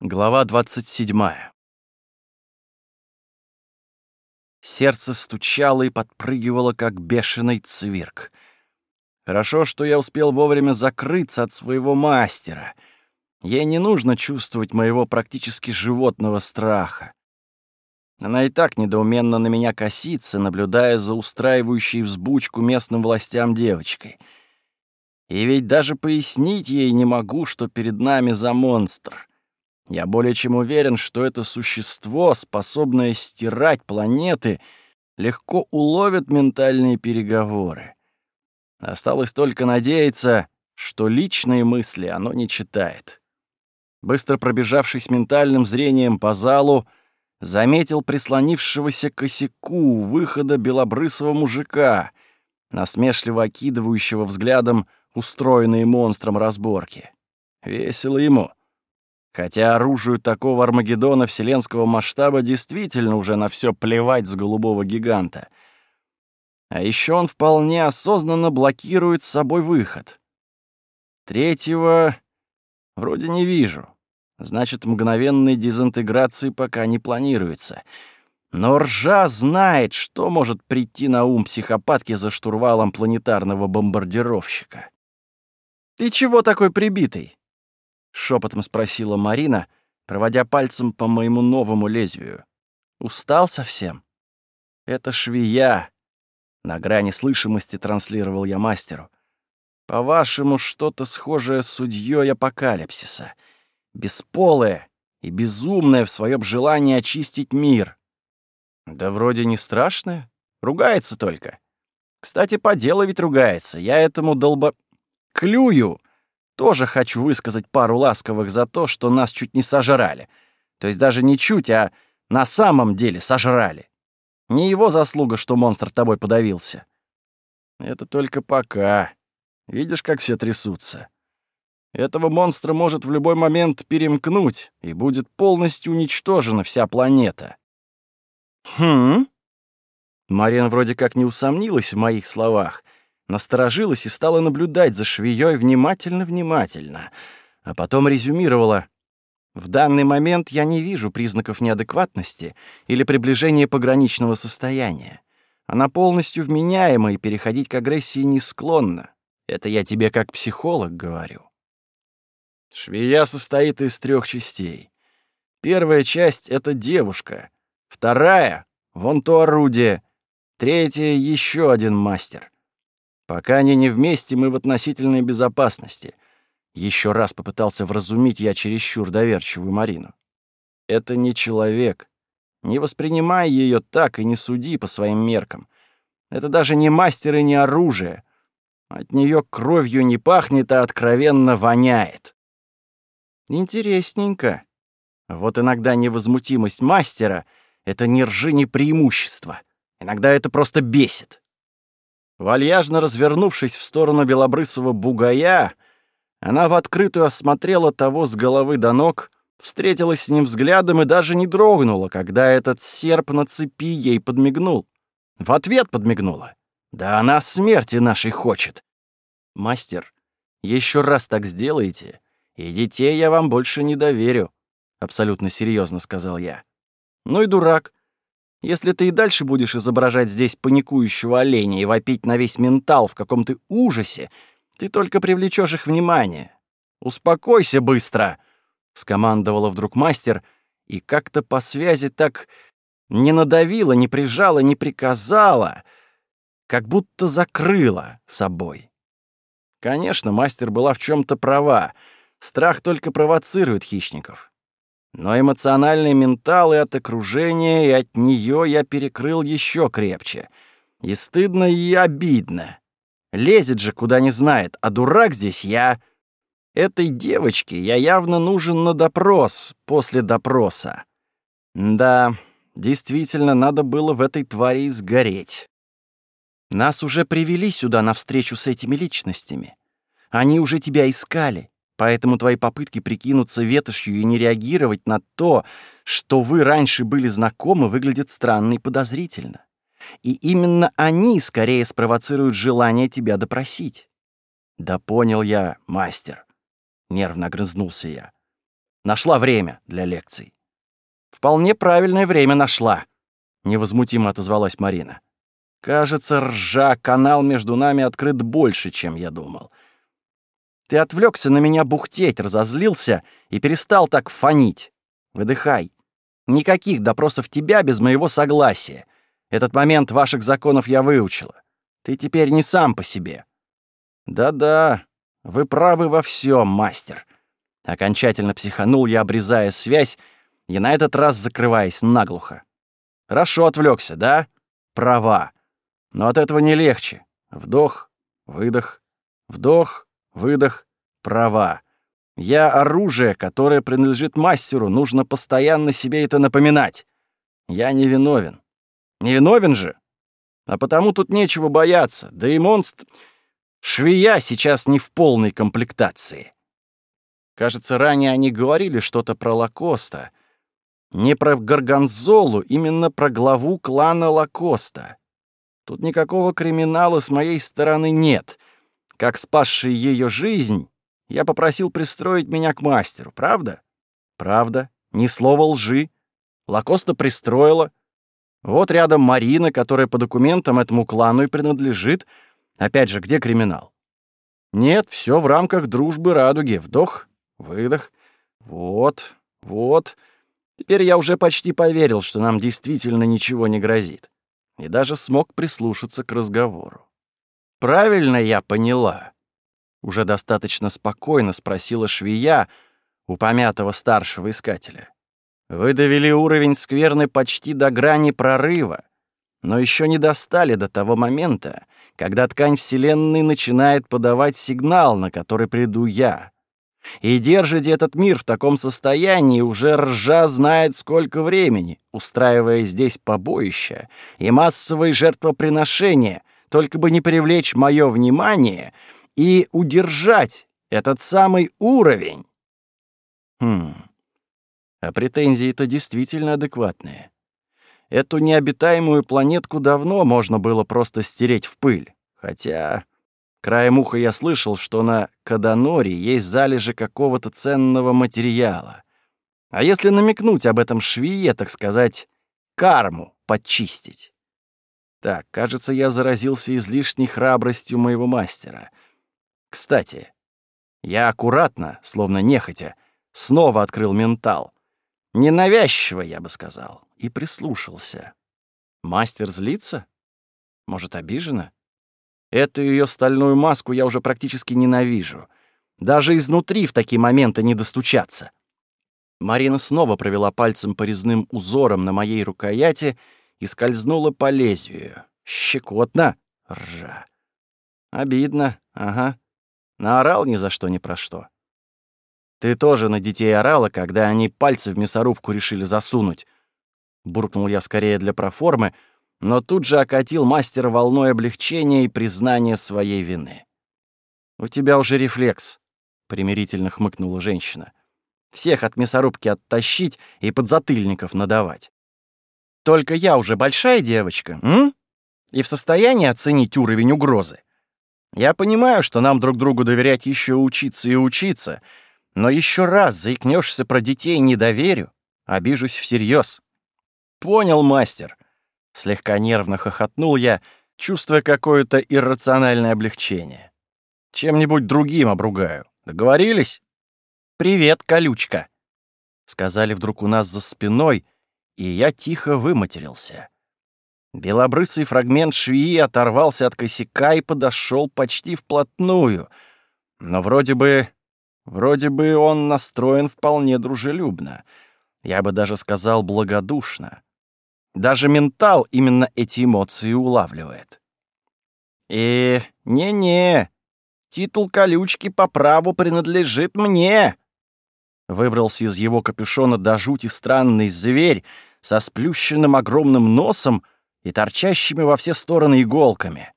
Глава 27. Сердце стучало и подпрыгивало, как бешеный цвирк. Хорошо, что я успел вовремя закрыться от своего мастера. Ей не нужно чувствовать моего практически животного страха. Она и так недоуменно на меня косится, наблюдая за устраивающей взбучку местным властям девочкой. И ведь даже пояснить ей не могу, что перед нами за монстр. Я более чем уверен, что это существо, способное стирать планеты, легко уловит ментальные переговоры. Осталось только надеяться, что личные мысли оно не читает. Быстро пробежавшись ментальным зрением по залу, заметил прислонившегося к косяку выхода белобрысого мужика, насмешливо окидывающего взглядом устроенные монстром разборки. Весело ему. Хотя оружию такого Армагеддона вселенского масштаба действительно уже на все плевать с голубого гиганта. А еще он вполне осознанно блокирует с собой выход. Третьего вроде не вижу. Значит, мгновенной дезинтеграции пока не планируется. Но Ржа знает, что может прийти на ум психопатки за штурвалом планетарного бомбардировщика. «Ты чего такой прибитый?» — шепотом спросила Марина, проводя пальцем по моему новому лезвию. «Устал совсем?» «Это швея!» — на грани слышимости транслировал я мастеру. «По-вашему, что-то схожее с судьей апокалипсиса. Бесполое и безумное в своем желании очистить мир. Да вроде не страшное, ругается только. Кстати, по делу ведь ругается. Я этому долба... Клюю!» Тоже хочу высказать пару ласковых за то, что нас чуть не сожрали. То есть даже не чуть, а на самом деле сожрали. Не его заслуга, что монстр тобой подавился. Это только пока. Видишь, как все трясутся. Этого монстра может в любой момент перемкнуть, и будет полностью уничтожена вся планета. Хм? Марина вроде как не усомнилась в моих словах — насторожилась и стала наблюдать за швеей внимательно-внимательно, а потом резюмировала. «В данный момент я не вижу признаков неадекватности или приближения пограничного состояния. Она полностью вменяема и переходить к агрессии не склонна. Это я тебе как психолог говорю». Швея состоит из трех частей. Первая часть — это девушка. Вторая — вон то орудие. Третья — еще один мастер — Пока они не вместе, мы в относительной безопасности. Еще раз попытался вразумить я чересчур доверчивую Марину. Это не человек. Не воспринимай ее так и не суди по своим меркам. Это даже не мастер и не оружие. От нее кровью не пахнет, а откровенно воняет. Интересненько. Вот иногда невозмутимость мастера — это ни ржи, ни преимущество. Иногда это просто бесит. Вальяжно развернувшись в сторону белобрысого бугая, она в открытую осмотрела того с головы до ног, встретилась с ним взглядом и даже не дрогнула, когда этот серп на цепи ей подмигнул. В ответ подмигнула. «Да она смерти нашей хочет!» «Мастер, еще раз так сделаете, и детей я вам больше не доверю», — абсолютно серьезно сказал я. «Ну и дурак. Если ты и дальше будешь изображать здесь паникующего оленя и вопить на весь ментал в каком-то ужасе, ты только привлечешь их внимание. Успокойся быстро, скомандовала вдруг мастер и как-то по связи так не надавила, не прижала, не приказала, как будто закрыла собой. Конечно, мастер была в чем то права. Страх только провоцирует хищников. Но эмоциональные менталы от окружения и от нее я перекрыл еще крепче. И стыдно, и обидно. Лезет же куда не знает, а дурак здесь я. Этой девочке я явно нужен на допрос после допроса. Да, действительно, надо было в этой твари сгореть. Нас уже привели сюда на встречу с этими личностями. Они уже тебя искали. Поэтому твои попытки прикинуться ветошью и не реагировать на то, что вы раньше были знакомы, выглядят странно и подозрительно. И именно они скорее спровоцируют желание тебя допросить. Да понял я, мастер. Нервно огрызнулся я. Нашла время для лекций. Вполне правильное время нашла, невозмутимо отозвалась Марина. Кажется, ржа, канал между нами открыт больше, чем я думал. Ты отвлекся на меня бухтеть, разозлился и перестал так фонить. Выдыхай. Никаких допросов тебя без моего согласия. Этот момент ваших законов я выучила. Ты теперь не сам по себе. Да-да, вы правы во всем, мастер. Окончательно психанул я, обрезая связь, и на этот раз закрываясь наглухо. Хорошо отвлекся, да? Права. Но от этого не легче. Вдох, выдох, вдох, выдох, права. Я оружие, которое принадлежит мастеру, нужно постоянно себе это напоминать. Я не виновен. Не виновен же? А потому тут нечего бояться. Да и монстр... Швея сейчас не в полной комплектации. Кажется, ранее они говорили что-то про Лакоста. Не про Гарганзолу, именно про главу клана Лакоста. Тут никакого криминала с моей стороны нет. Как спасший ее жизнь, я попросил пристроить меня к мастеру, правда? Правда. Ни слова лжи. Лакоста пристроила. Вот рядом Марина, которая по документам этому клану и принадлежит. Опять же, где криминал? Нет, все в рамках дружбы радуги. Вдох, выдох. Вот, вот. Теперь я уже почти поверил, что нам действительно ничего не грозит. И даже смог прислушаться к разговору. Правильно я поняла. Уже достаточно спокойно спросила швея у помятого старшего искателя. Вы довели уровень скверны почти до грани прорыва, но еще не достали до того момента, когда ткань Вселенной начинает подавать сигнал, на который приду я. И держите этот мир в таком состоянии уже ржа знает сколько времени, устраивая здесь побоища и массовые жертвоприношения, только бы не привлечь мое внимание и удержать этот самый уровень. Хм, а претензии-то действительно адекватные. Эту необитаемую планетку давно можно было просто стереть в пыль. Хотя, краем уха я слышал, что на Каданоре есть залежи какого-то ценного материала. А если намекнуть об этом швее, так сказать, карму подчистить? Так, кажется, я заразился излишней храбростью моего мастера. Кстати, я аккуратно, словно нехотя, снова открыл ментал — Ненавязчиво, я бы сказал, и прислушался. Мастер злится? Может, обижена? Эту ее стальную маску я уже практически ненавижу. Даже изнутри в такие моменты не достучаться. Марина снова провела пальцем по резным узорам на моей рукояти и скользнула по лезвию. Щекотно. Ржа. Обидно. Ага. Наорал ни за что ни про что. Ты тоже на детей орала, когда они пальцы в мясорубку решили засунуть. Буркнул я скорее для проформы, но тут же окатил мастера волной облегчения и признания своей вины. «У тебя уже рефлекс», — примирительно хмыкнула женщина. «Всех от мясорубки оттащить и подзатыльников надавать. Только я уже большая девочка, м? И в состоянии оценить уровень угрозы. Я понимаю, что нам друг другу доверять еще учиться и учиться, — но еще раз заикнешься про детей не доверю, обижусь всерьез. Понял, мастер. Слегка нервно хохотнул я, чувствуя какое-то иррациональное облегчение. Чем-нибудь другим обругаю. Договорились? Привет, колючка. Сказали вдруг у нас за спиной, и я тихо выматерился. Белобрысый фрагмент швеи оторвался от косяка и подошел почти вплотную. Но вроде бы Вроде бы он настроен вполне дружелюбно. Я бы даже сказал благодушно. Даже ментал именно эти эмоции улавливает. И «Э, не-не, титул колючки по праву принадлежит мне. Выбрался из его капюшона до жути странный зверь со сплющенным огромным носом и торчащими во все стороны иголками.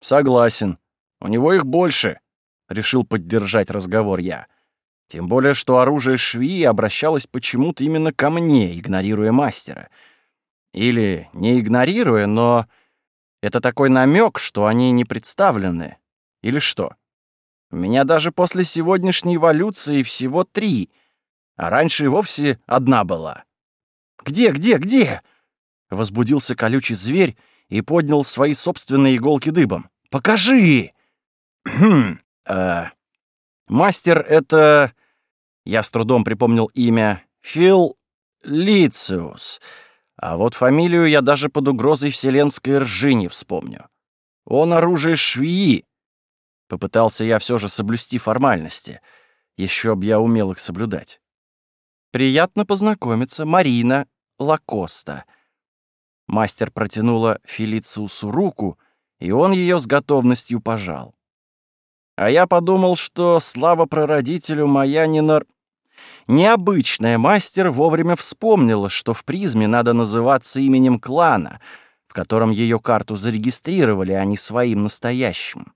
Согласен, у него их больше, — решил поддержать разговор я. Тем более, что оружие швеи обращалось почему-то именно ко мне, игнорируя мастера. Или не игнорируя, но это такой намек, что они не представлены. Или что? У меня даже после сегодняшней эволюции всего три. а раньше и вовсе одна была. «Где, где, где?» Возбудился колючий зверь и поднял свои собственные иголки дыбом. «Покажи!» «Хм, э, мастер — это...» Я с трудом припомнил имя. «Фил Лициус. А вот фамилию я даже под угрозой вселенской ржи не вспомню. Он оружие швеи. Попытался я все же соблюсти формальности. Еще б я умел их соблюдать. Приятно познакомиться, Марина Лакоста. Мастер протянула Фелициусу руку, и он ее с готовностью пожал. А я подумал, что слава прародителю моя не нар... Необычная мастер вовремя вспомнила, что в призме надо называться именем клана, в котором ее карту зарегистрировали, а не своим настоящим.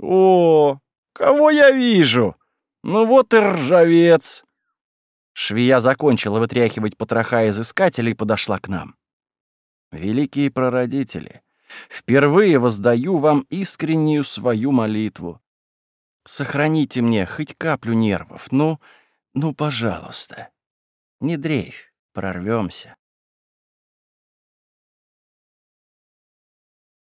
«О, кого я вижу? Ну вот и ржавец!» Швея закончила вытряхивать потроха из искателей и подошла к нам. «Великие прародители, впервые воздаю вам искреннюю свою молитву. Сохраните мне хоть каплю нервов, ну, ну, пожалуйста. Не дрейфь, прорвемся.